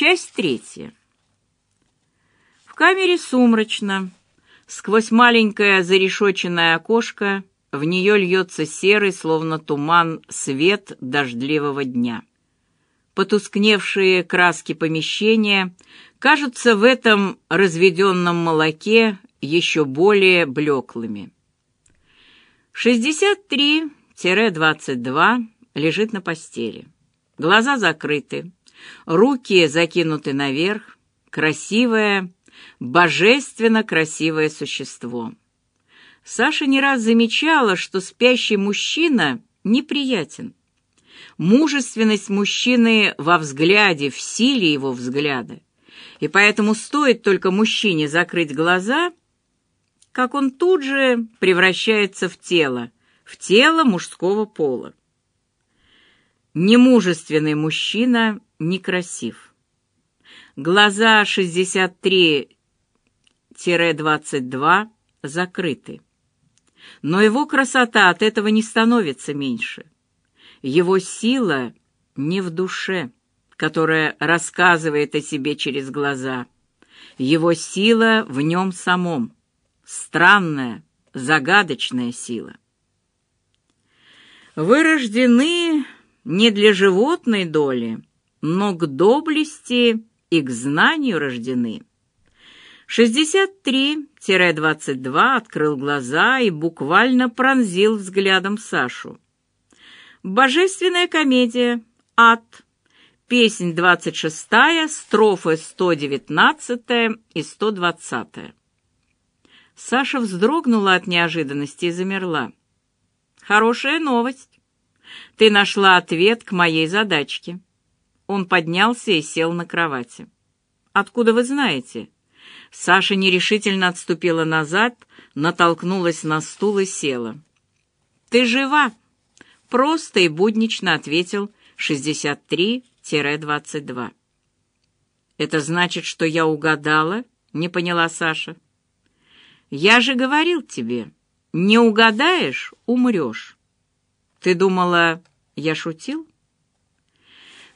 Часть третья. В камере сумрачно. Сквозь маленькое зарешоченное окошко в нее льется серый, словно туман, свет дождливого дня. Потускневшие краски помещения кажутся в этом разведенном молоке еще более блеклыми. 63-22 лежит на постели. Глаза закрыты, руки закинуты наверх, красивое, божественно красивое существо. Саша не раз замечала, что спящий мужчина неприятен. Мужественность мужчины во взгляде, в силе его взгляда. И поэтому стоит только мужчине закрыть глаза — как он тут же превращается в тело, в тело мужского пола. Немужественный мужчина некрасив. Глаза 63-22 закрыты. Но его красота от этого не становится меньше. Его сила не в душе, которая рассказывает о себе через глаза. Его сила в нем самом странная, загадочная сила. Вы не для животной доли, но к доблести и к знанию рождены. 63-22 открыл глаза и буквально пронзил взглядом Сашу. Божественная комедия «Ад». Песнь 26, строфы 119 и 120. Саша вздрогнула от неожиданности и замерла. «Хорошая новость. Ты нашла ответ к моей задачке». Он поднялся и сел на кровати. «Откуда вы знаете?» Саша нерешительно отступила назад, натолкнулась на стул и села. «Ты жива!» — просто и буднично ответил 63-22. «Это значит, что я угадала?» — не поняла Саша. Я же говорил тебе, не угадаешь — умрешь. Ты думала, я шутил?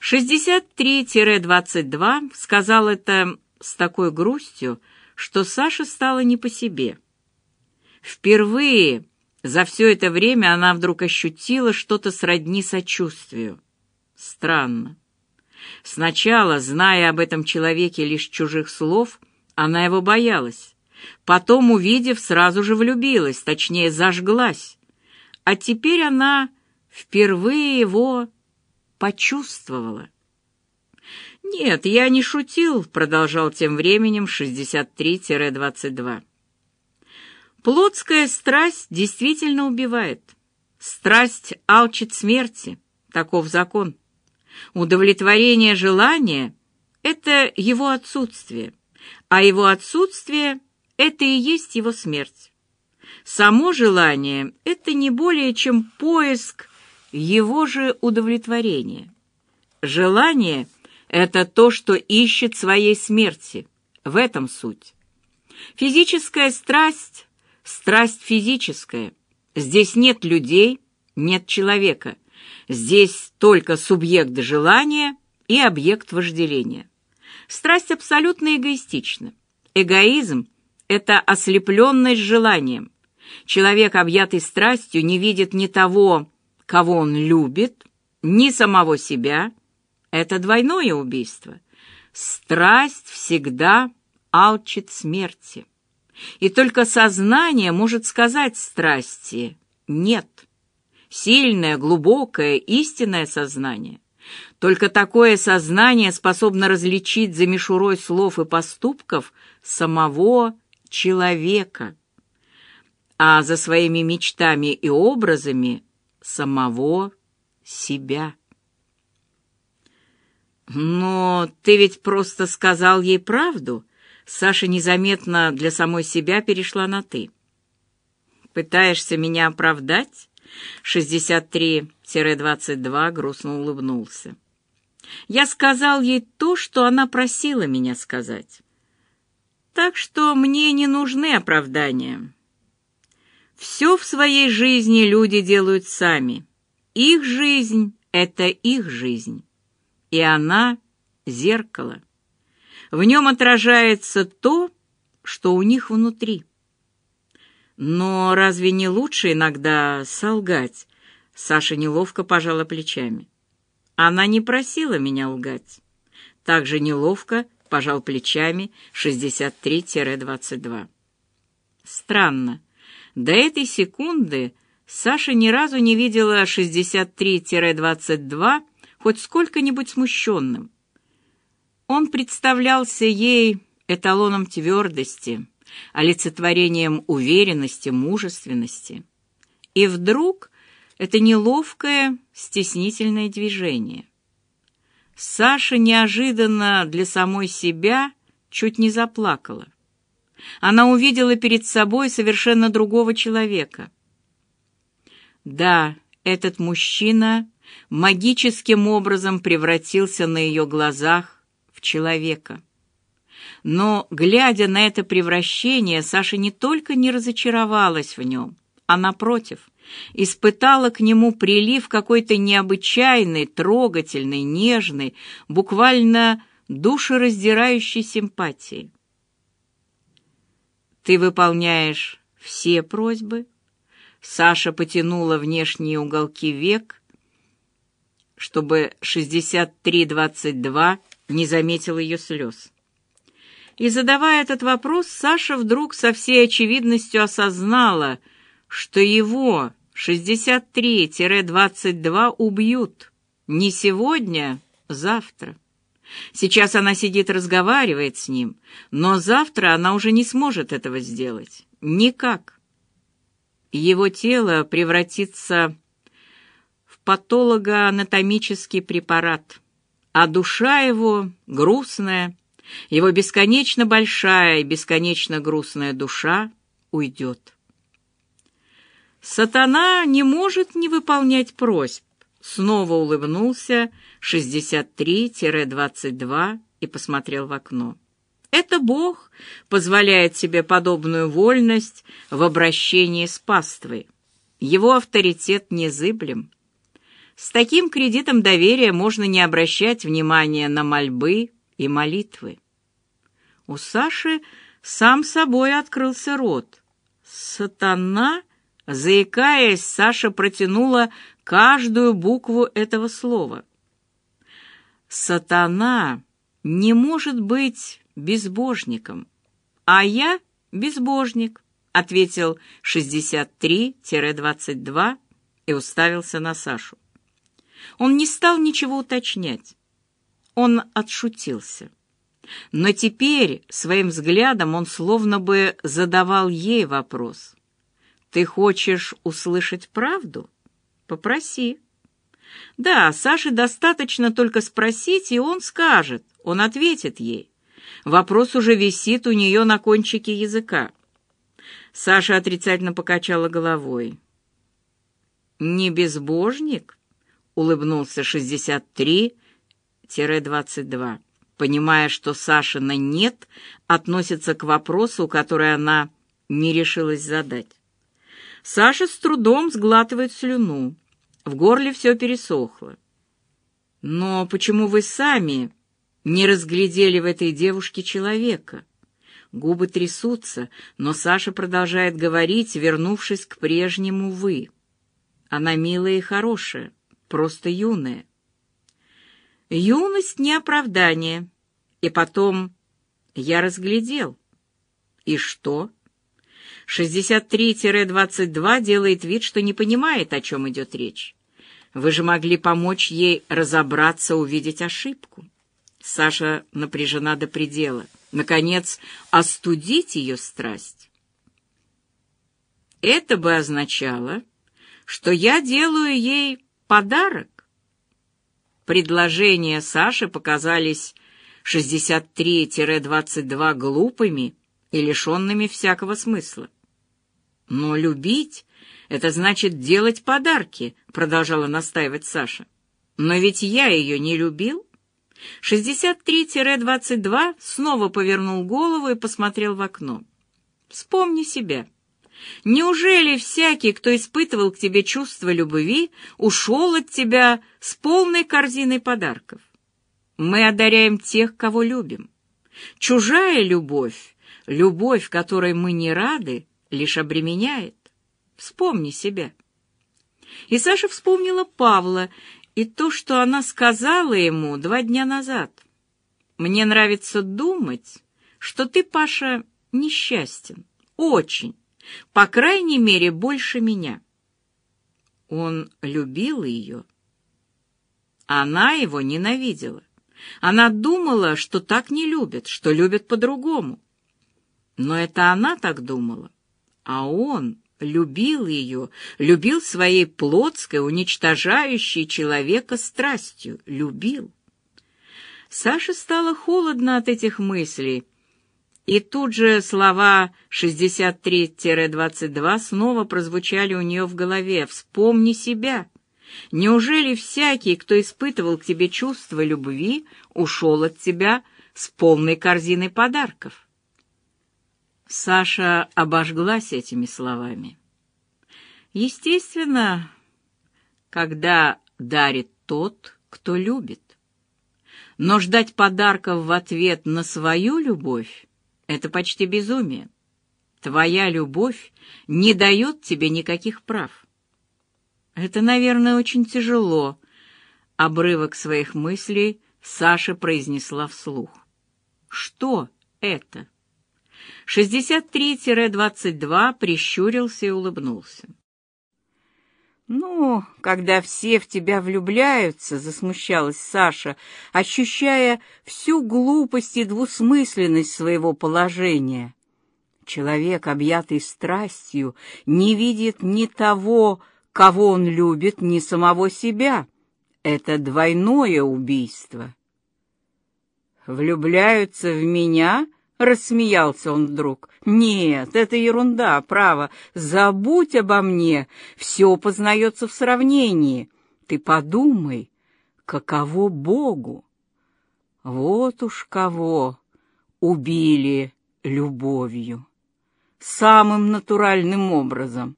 63-22 сказал это с такой грустью, что Саше стало не по себе. Впервые за все это время она вдруг ощутила что-то сродни сочувствию. Странно. Сначала, зная об этом человеке лишь чужих слов, она его боялась. Потом, увидев, сразу же влюбилась, точнее, зажглась. А теперь она впервые его почувствовала. «Нет, я не шутил», — продолжал тем временем 63-22. «Плотская страсть действительно убивает. Страсть алчит смерти. Таков закон. Удовлетворение желания — это его отсутствие, а его отсутствие — это и есть его смерть. Само желание — это не более чем поиск его же удовлетворения. Желание — это то, что ищет своей смерти. В этом суть. Физическая страсть — страсть физическая. Здесь нет людей, нет человека. Здесь только субъект желания и объект вожделения. Страсть абсолютно эгоистична. Эгоизм это ослепленность желанием. Человек, объятый страстью, не видит ни того, кого он любит, ни самого себя. Это двойное убийство. Страсть всегда алчит смерти. И только сознание может сказать страсти «нет». Сильное, глубокое, истинное сознание. Только такое сознание способно различить за мишурой слов и поступков самого человека, а за своими мечтами и образами самого себя. «Но ты ведь просто сказал ей правду?» Саша незаметно для самой себя перешла на «ты». «Пытаешься меня оправдать?» 63-22 грустно улыбнулся. «Я сказал ей то, что она просила меня сказать. Так что мне не нужны оправдания. Все в своей жизни люди делают сами. Их жизнь — это их жизнь. И она — зеркало. В нем отражается то, что у них внутри. Но разве не лучше иногда солгать? Саша неловко пожала плечами. Она не просила меня лгать. Так же неловко пожал плечами 63-22. Странно. До этой секунды Саша ни разу не видела 63-22 хоть сколько-нибудь смущенным. Он представлялся ей эталоном твердости, олицетворением уверенности, мужественности. И вдруг это неловкое, стеснительное движение. Саша неожиданно для самой себя чуть не заплакала. Она увидела перед собой совершенно другого человека. Да, этот мужчина магическим образом превратился на ее глазах в человека. Но, глядя на это превращение, Саша не только не разочаровалась в нем, а, напротив, испытала к нему прилив какой-то необычайной, трогательной, нежной, буквально душераздирающей симпатии. «Ты выполняешь все просьбы?» Саша потянула внешние уголки век, чтобы 6322 не заметил ее слез. И задавая этот вопрос, Саша вдруг со всей очевидностью осознала, что его 63-22 убьют. Не сегодня, завтра. Сейчас она сидит разговаривает с ним, но завтра она уже не сможет этого сделать. Никак. Его тело превратится в патологоанатомический препарат, а душа его, грустная, его бесконечно большая и бесконечно грустная душа уйдет. Сатана не может не выполнять просьб. Снова улыбнулся 63-22 и посмотрел в окно. Это Бог позволяет себе подобную вольность в обращении с паствой. Его авторитет незыблем. С таким кредитом доверия можно не обращать внимания на мольбы и молитвы. У Саши сам собой открылся рот. «Сатана?» Заикаясь, Саша протянула каждую букву этого слова. «Сатана не может быть безбожником, а я безбожник», ответил 63-22 и уставился на Сашу. Он не стал ничего уточнять. Он отшутился. Но теперь своим взглядом он словно бы задавал ей вопрос. «Ты хочешь услышать правду? Попроси». Да, Саше достаточно только спросить, и он скажет, он ответит ей. Вопрос уже висит у нее на кончике языка. Саша отрицательно покачала головой. «Не безбожник?» — улыбнулся 63-22, понимая, что Сашина «нет» относится к вопросу, который она не решилась задать. Саша с трудом сглатывает слюну. В горле все пересохло. «Но почему вы сами не разглядели в этой девушке человека?» Губы трясутся, но Саша продолжает говорить, вернувшись к прежнему «вы». Она милая и хорошая, просто юная. Юность не оправдание. И потом я разглядел. И что? 63-22 делает вид, что не понимает, о чем идет речь. Вы же могли помочь ей разобраться, увидеть ошибку. Саша напряжена до предела. Наконец, остудить ее страсть. Это бы означало, что я делаю ей подарок. Предложения Саши показались 63-22 глупыми и лишенными всякого смысла. «Но любить — это значит делать подарки», — продолжала настаивать Саша. «Но ведь я ее не любил». 63-22 снова повернул голову и посмотрел в окно. «Вспомни себя. Неужели всякий, кто испытывал к тебе чувство любви, ушел от тебя с полной корзиной подарков? Мы одаряем тех, кого любим. Чужая любовь, любовь, которой мы не рады, лишь обременяет. Вспомни себя. И Саша вспомнила Павла и то, что она сказала ему два дня назад. «Мне нравится думать, что ты, Паша, несчастен. Очень. По крайней мере, больше меня». Он любил ее. Она его ненавидела. Она думала, что так не любят, что любят по-другому. Но это она так думала. А он любил ее, любил своей плотской, уничтожающей человека страстью, любил. Саше стало холодно от этих мыслей, и тут же слова 63-22 снова прозвучали у нее в голове «Вспомни себя». Неужели всякий, кто испытывал к тебе чувство любви, ушел от тебя с полной корзиной подарков? Саша обожглась этими словами. Естественно, когда дарит тот, кто любит. Но ждать подарков в ответ на свою любовь — это почти безумие. Твоя любовь не дает тебе никаких прав. Это, наверное, очень тяжело. Обрывок своих мыслей Саша произнесла вслух. Что это? 63-22 прищурился и улыбнулся. «Ну, когда все в тебя влюбляются», — засмущалась Саша, ощущая всю глупость и двусмысленность своего положения. Человек, объятый страстью, не видит ни того, кого он любит, ни самого себя. Это двойное убийство. «Влюбляются в меня?» Рассмеялся он вдруг. «Нет, это ерунда, право. Забудь обо мне. Все познается в сравнении. Ты подумай, каково Богу? Вот уж кого убили любовью. Самым натуральным образом.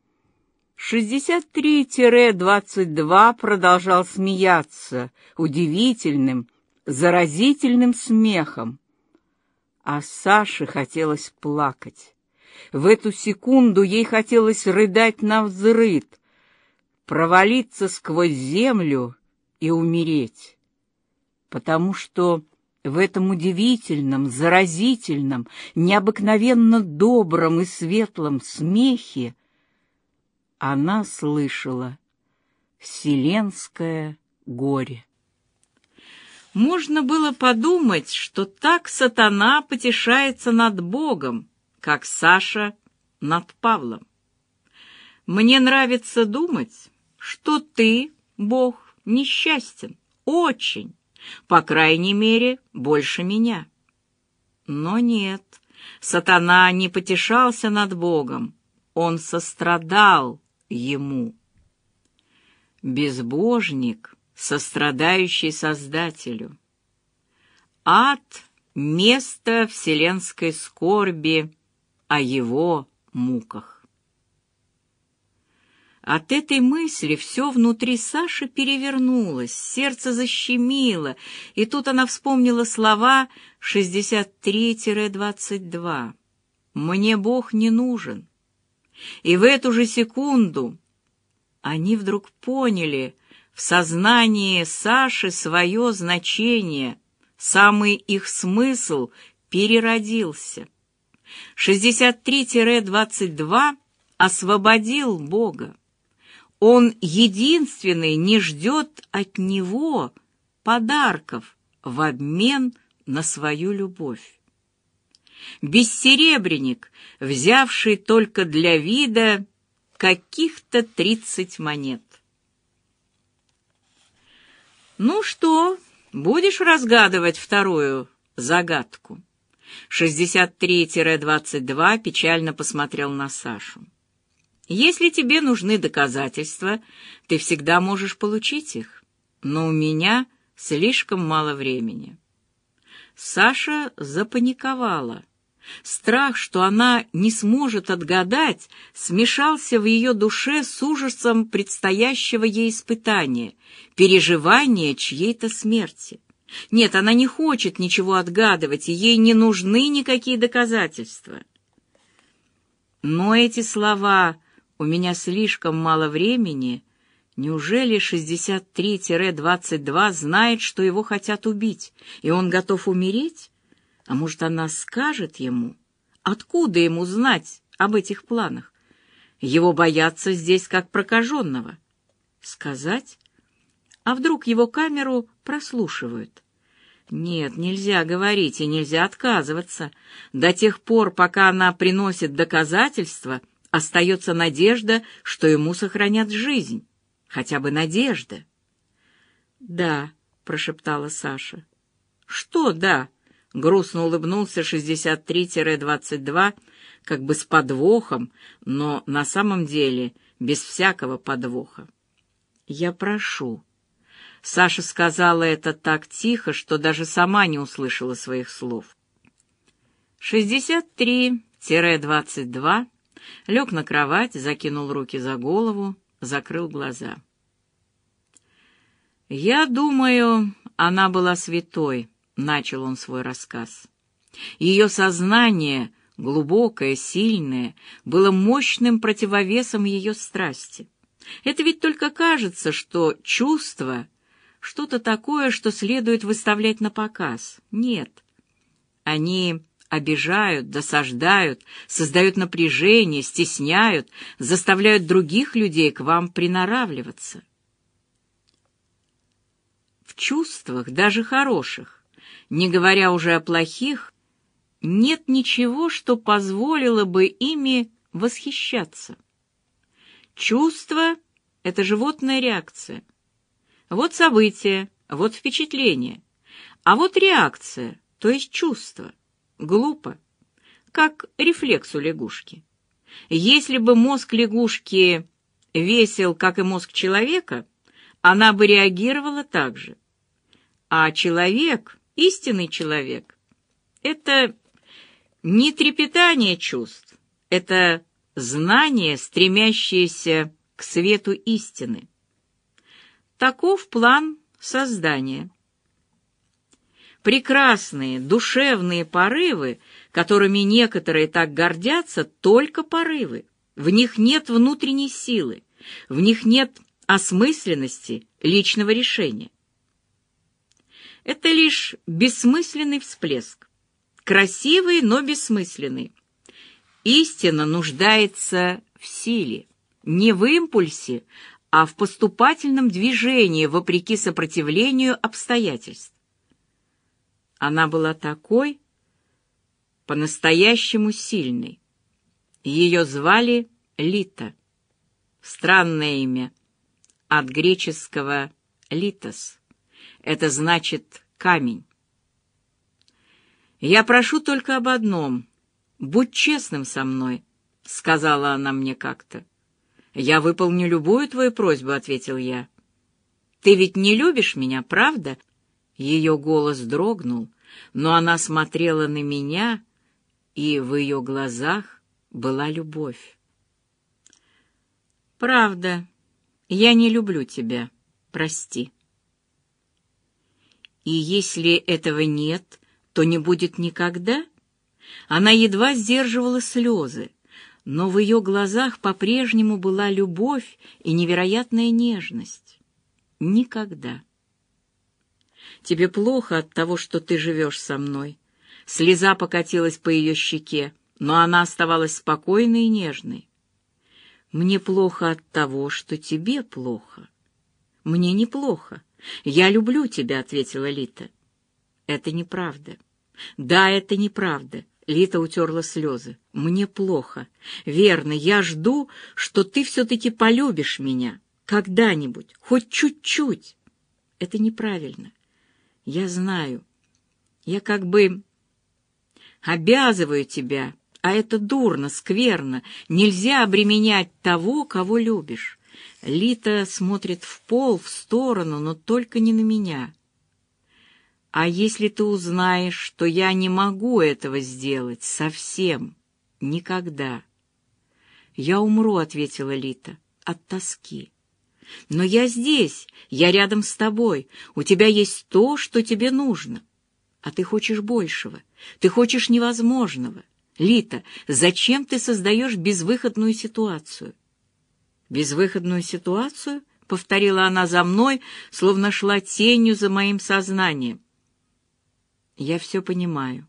63-22 продолжал смеяться удивительным, заразительным смехом а Саше хотелось плакать. В эту секунду ей хотелось рыдать на взрыд, провалиться сквозь землю и умереть. Потому что в этом удивительном, заразительном, необыкновенно добром и светлом смехе она слышала вселенское горе. Можно было подумать, что так сатана потешается над Богом, как Саша над Павлом. Мне нравится думать, что ты, Бог, несчастен, очень, по крайней мере, больше меня. Но нет, сатана не потешался над Богом, он сострадал ему. Безбожник сострадающий Создателю. Ад — место вселенской скорби о его муках. От этой мысли все внутри Саши перевернулось, сердце защемило, и тут она вспомнила слова 63-22. «Мне Бог не нужен». И в эту же секунду они вдруг поняли — в сознании Саши свое значение, самый их смысл переродился. 63-22 освободил Бога. Он единственный не ждет от него подарков в обмен на свою любовь. Бессеребренник, взявший только для вида каких-то тридцать монет. «Ну что, будешь разгадывать вторую загадку?» 63-22 печально посмотрел на Сашу. «Если тебе нужны доказательства, ты всегда можешь получить их, но у меня слишком мало времени». Саша запаниковала. Страх, что она не сможет отгадать, смешался в ее душе с ужасом предстоящего ей испытания, переживания чьей-то смерти. Нет, она не хочет ничего отгадывать, и ей не нужны никакие доказательства. Но эти слова «у меня слишком мало времени» Неужели 63-22 знает, что его хотят убить, и он готов умереть? А может, она скажет ему? Откуда ему знать об этих планах? Его боятся здесь как прокаженного. Сказать? А вдруг его камеру прослушивают? Нет, нельзя говорить и нельзя отказываться. До тех пор, пока она приносит доказательства, остается надежда, что ему сохранят жизнь. Хотя бы надежда. «Да», — прошептала Саша. «Что «да»?» — грустно улыбнулся 63-22, как бы с подвохом, но на самом деле без всякого подвоха. «Я прошу». Саша сказала это так тихо, что даже сама не услышала своих слов. 63-22 лег на кровать, закинул руки за голову, закрыл глаза. «Я думаю, она была святой», — начал он свой рассказ. Ее сознание, глубокое, сильное, было мощным противовесом ее страсти. Это ведь только кажется, что чувство что-то такое, что следует выставлять на показ. Нет. Они обижают, досаждают, создают напряжение, стесняют, заставляют других людей к вам приноравливаться. В чувствах, даже хороших, не говоря уже о плохих, нет ничего, что позволило бы ими восхищаться. Чувство — это животная реакция — вот событие, вот впечатление. А вот реакция, то есть чувство. Глупо. Как рефлекс у лягушки. Если бы мозг лягушки весил, как и мозг человека, она бы реагировала так же. А человек, истинный человек, это не трепетание чувств, это знание, стремящееся к свету истины. Таков план создания. Прекрасные, душевные порывы, которыми некоторые так гордятся, только порывы. В них нет внутренней силы, в них нет осмысленности личного решения. Это лишь бессмысленный всплеск. Красивый, но бессмысленный. Истина нуждается в силе, не в импульсе, а в поступательном движении вопреки сопротивлению обстоятельств. Она была такой, по-настоящему сильной. Ее звали Лита. Странное имя. От греческого «литос». Это значит «камень». «Я прошу только об одном. Будь честным со мной», — сказала она мне как-то. «Я выполню любую твою просьбу», — ответил я. «Ты ведь не любишь меня, правда?» Ее голос дрогнул, но она смотрела на меня, и в ее глазах была любовь. «Правда, я не люблю тебя, прости». «И если этого нет, то не будет никогда?» Она едва сдерживала слезы но в ее глазах по-прежнему была любовь и невероятная нежность. Никогда. Тебе плохо от того, что ты живешь со мной. Слеза покатилась по ее щеке, но она оставалась спокойной и нежной. Мне плохо от того, что тебе плохо. Мне неплохо. Я люблю тебя, ответила Лита. Это неправда. Да, это неправда. Лита утерла слезы. «Мне плохо. Верно, я жду, что ты все-таки полюбишь меня. Когда-нибудь. Хоть чуть-чуть. Это неправильно. Я знаю. Я как бы обязываю тебя, а это дурно, скверно. Нельзя обременять того, кого любишь. Лита смотрит в пол, в сторону, но только не на меня. А если ты узнаешь, что я не могу этого сделать совсем, никогда? Я умру, ответила Лита, от тоски. Но я здесь, я рядом с тобой, у тебя есть то, что тебе нужно. А ты хочешь большего, ты хочешь невозможного. Лита, зачем ты создаешь безвыходную ситуацию? Безвыходную ситуацию? — повторила она за мной, словно шла тенью за моим сознанием. Я все понимаю.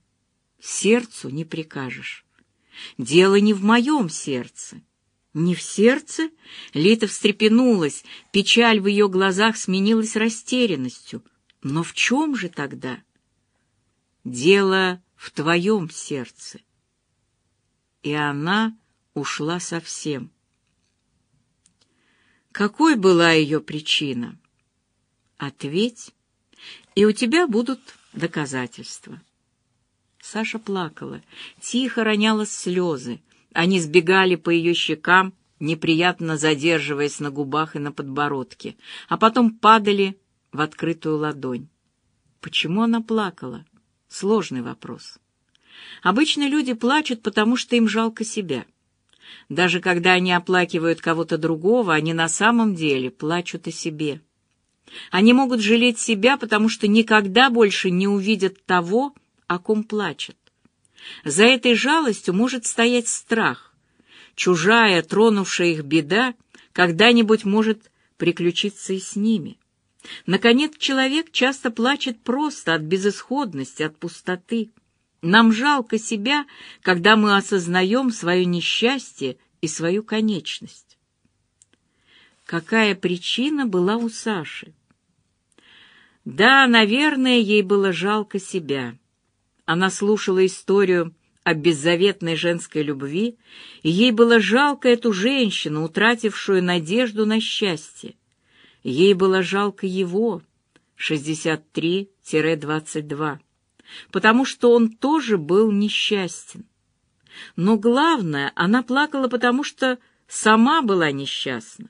Сердцу не прикажешь. Дело не в моем сердце. Не в сердце? Лита встрепенулась, печаль в ее глазах сменилась растерянностью. Но в чем же тогда? Дело в твоем сердце. И она ушла совсем. Какой была ее причина? Ответь, и у тебя будут доказательства. Саша плакала, тихо роняла слезы. Они сбегали по ее щекам, неприятно задерживаясь на губах и на подбородке, а потом падали в открытую ладонь. Почему она плакала? Сложный вопрос. Обычно люди плачут, потому что им жалко себя. Даже когда они оплакивают кого-то другого, они на самом деле плачут о себе. Они могут жалеть себя, потому что никогда больше не увидят того, о ком плачут. За этой жалостью может стоять страх. Чужая, тронувшая их беда, когда-нибудь может приключиться и с ними. Наконец, человек часто плачет просто от безысходности, от пустоты. Нам жалко себя, когда мы осознаем свое несчастье и свою конечность. Какая причина была у Саши? Да, наверное, ей было жалко себя. Она слушала историю о беззаветной женской любви, и ей было жалко эту женщину, утратившую надежду на счастье. Ей было жалко его, 63-22 потому что он тоже был несчастен. Но главное, она плакала, потому что сама была несчастна.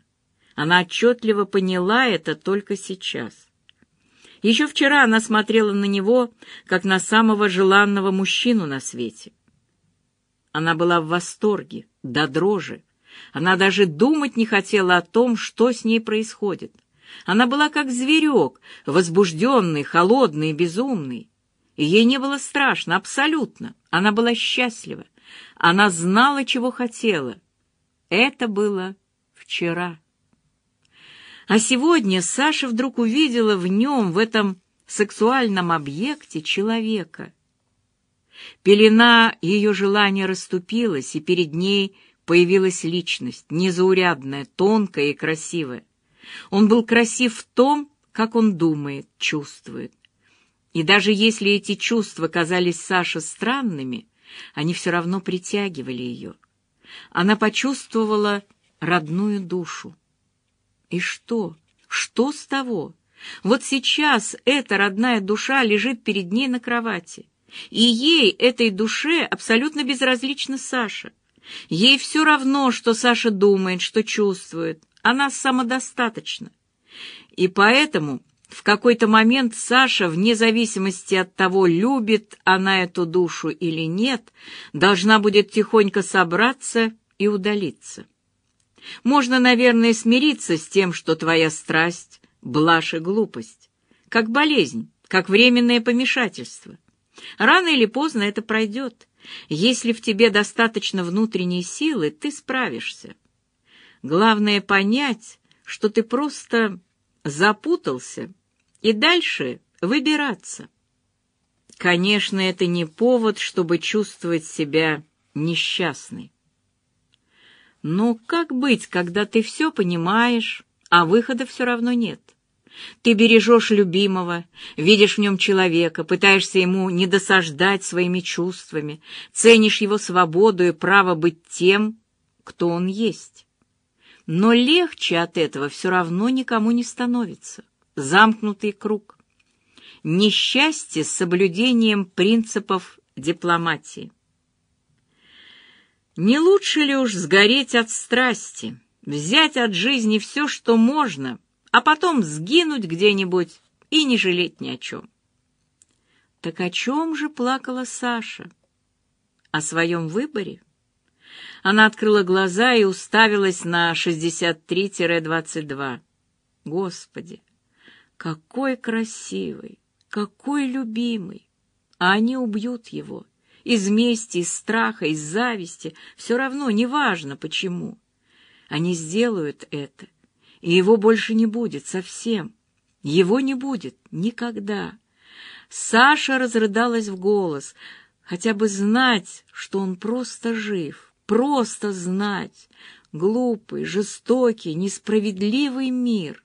Она отчетливо поняла это только сейчас. Еще вчера она смотрела на него, как на самого желанного мужчину на свете. Она была в восторге, до дрожи. Она даже думать не хотела о том, что с ней происходит. Она была как зверек, возбужденный, холодный безумный. Ей не было страшно, абсолютно. Она была счастлива. Она знала, чего хотела. Это было вчера. А сегодня Саша вдруг увидела в нем, в этом сексуальном объекте, человека. Пелена ее желания расступилась, и перед ней появилась личность, незаурядная, тонкая и красивая. Он был красив в том, как он думает, чувствует. И даже если эти чувства казались Саше странными, они все равно притягивали ее. Она почувствовала родную душу. И что? Что с того? Вот сейчас эта родная душа лежит перед ней на кровати. И ей, этой душе, абсолютно безразлична Саша. Ей все равно, что Саша думает, что чувствует. Она самодостаточна. И поэтому в какой-то момент Саша, вне зависимости от того, любит она эту душу или нет, должна будет тихонько собраться и удалиться. Можно, наверное, смириться с тем, что твоя страсть — блажь и глупость, как болезнь, как временное помешательство. Рано или поздно это пройдет. Если в тебе достаточно внутренней силы, ты справишься. Главное понять, что ты просто запутался, и дальше выбираться. Конечно, это не повод, чтобы чувствовать себя несчастной. Но как быть, когда ты все понимаешь, а выхода все равно нет? Ты бережешь любимого, видишь в нем человека, пытаешься ему не досаждать своими чувствами, ценишь его свободу и право быть тем, кто он есть. Но легче от этого все равно никому не становится. Замкнутый круг. Несчастье с соблюдением принципов дипломатии. Не лучше ли уж сгореть от страсти, взять от жизни все, что можно, а потом сгинуть где-нибудь и не жалеть ни о чем? Так о чем же плакала Саша? О своем выборе? Она открыла глаза и уставилась на 63-22. Господи, какой красивый, какой любимый! А они убьют его. Из мести, из страха, из зависти. Все равно, неважно почему. Они сделают это, и его больше не будет совсем. Его не будет никогда. Саша разрыдалась в голос, хотя бы знать, что он просто жив, просто знать. Глупый, жестокий, несправедливый мир.